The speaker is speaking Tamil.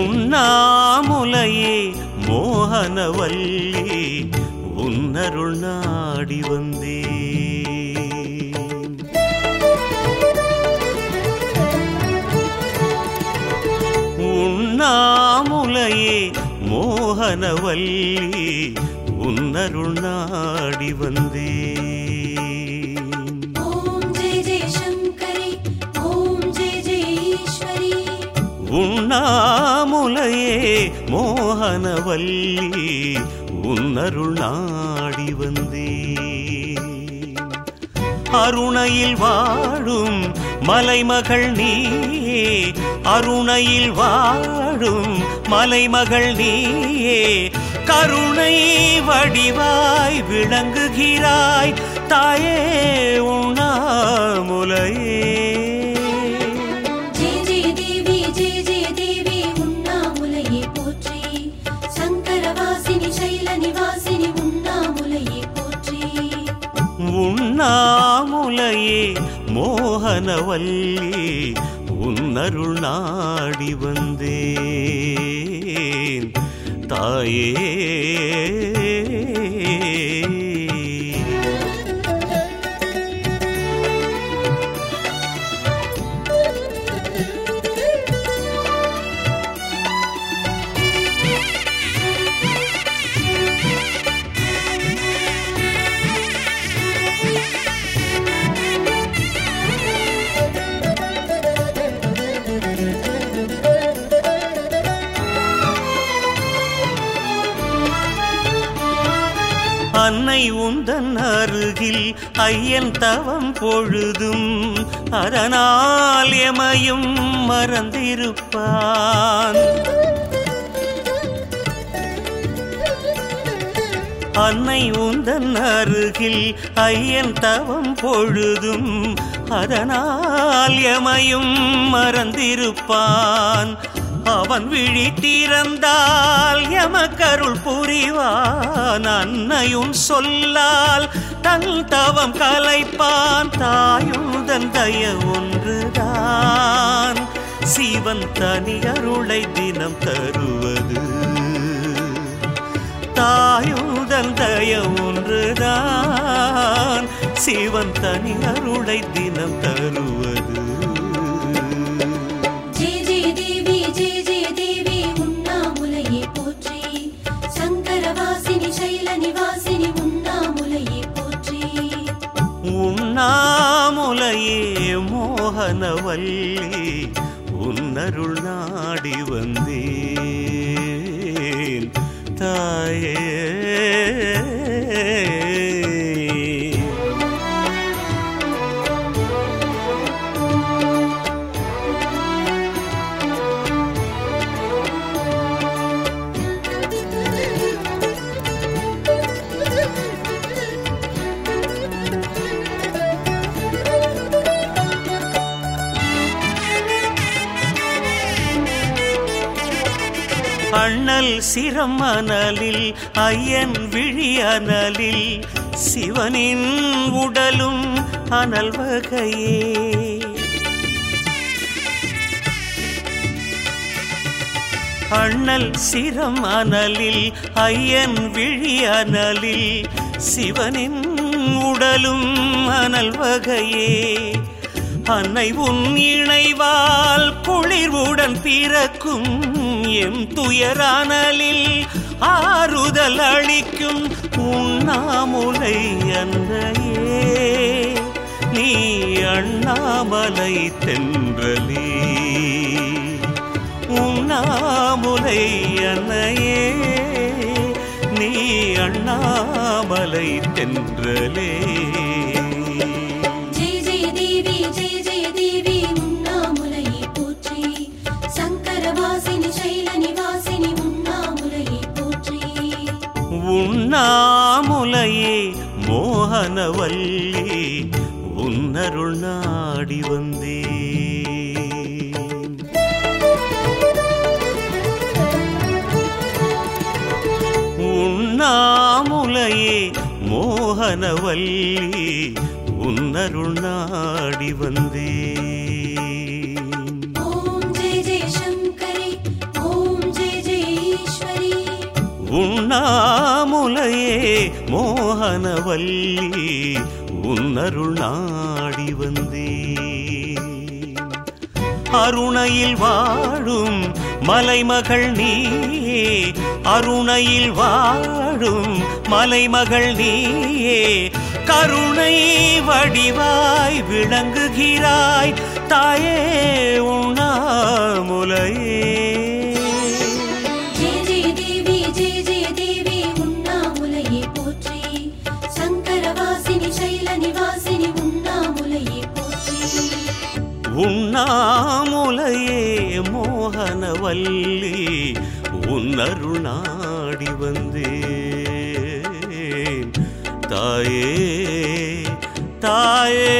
உண்ணாமுலையே மோகனவல்லி உன்னருள் நாடி வந்தே உண்ணாமுலையே மோகனவல்லி உன்னருள் நாடி வந்தே ॐ மோகனவல்லி உன்னருள் நாடி வந்தே. அருணையில் வாழும் மலைமகள் நீயே அருணையில் வாழும் மலைமகள் நீயே. கருணை வடிவாய் விளங்குகிறாய் தாயே உண்ணாமுலையே. உண்ணாமுலையே மோகனவல்லி உன்னருள் நாடி வந்தேன். தாயே அன்னை உந்தன் அருகில் ஐயன் தவம் பொழுதும் அதனால் எமையும் மறந்திருப்பான். அன்னை உந்தன் அருகில் ஐயன் தவம் பொழுதும் அதனால் எமையும் மறந்திருப்பான். அவன் விழி திறந்தால் எமக்கருள் புரிவான் அன்னையும் சொல்லால் தன் தவம் கலைப்பான் தாயுதன் தய ஒன்றுதான். சிவன் தனி அருளை தினம் தருவது தாயுதன் தய ஒன்றுதான். சிவன் தனி அருளை தினம் தருவது. வல்லி உன்னருள் நாடி வந்தேன். தாயே அண்ணல் சிரம் ஐயன் விழி அனலில் சிவனின் உடலும் அனல் வகையே. அண்ணல் சிரம் அனலில் ஐயன் விழி அனலில் சிவனின் உடலும் அனல் வகையே. அன்னை உன் இணைவால் குளிர்வுடன் பிறக்கும் எம் துயரானலில் ஆறுதல் அளிக்கும் உண்ணாமுலை அன்னையே நீ அண்ணாமலை தென்றலே. உண்ணாமுலை அன்னையே. நீ அண்ணாமலை தென்றலே. உண்ணாமுலையே மோகனவல்லி உன்னருள் நாடி வந்தே உண்ணாமுலையே மோகனவல்லி உன்னருள் நாடி வந்தே உண்ணாமுலையே மோகனவல்லி உன்னருள் நாடி வந்தே. அருணையில் வாழும் மலைமகள் நீயே அருணையில் வாழும் மலைமகள் நீயே கருணை வடிவாய் விளங்குகிறாய் தாயே உண்ணாமு உண்ணாமுலையே மோகனவல்லி உன்னருள் நாடி வந்தேன். தாயே தாயே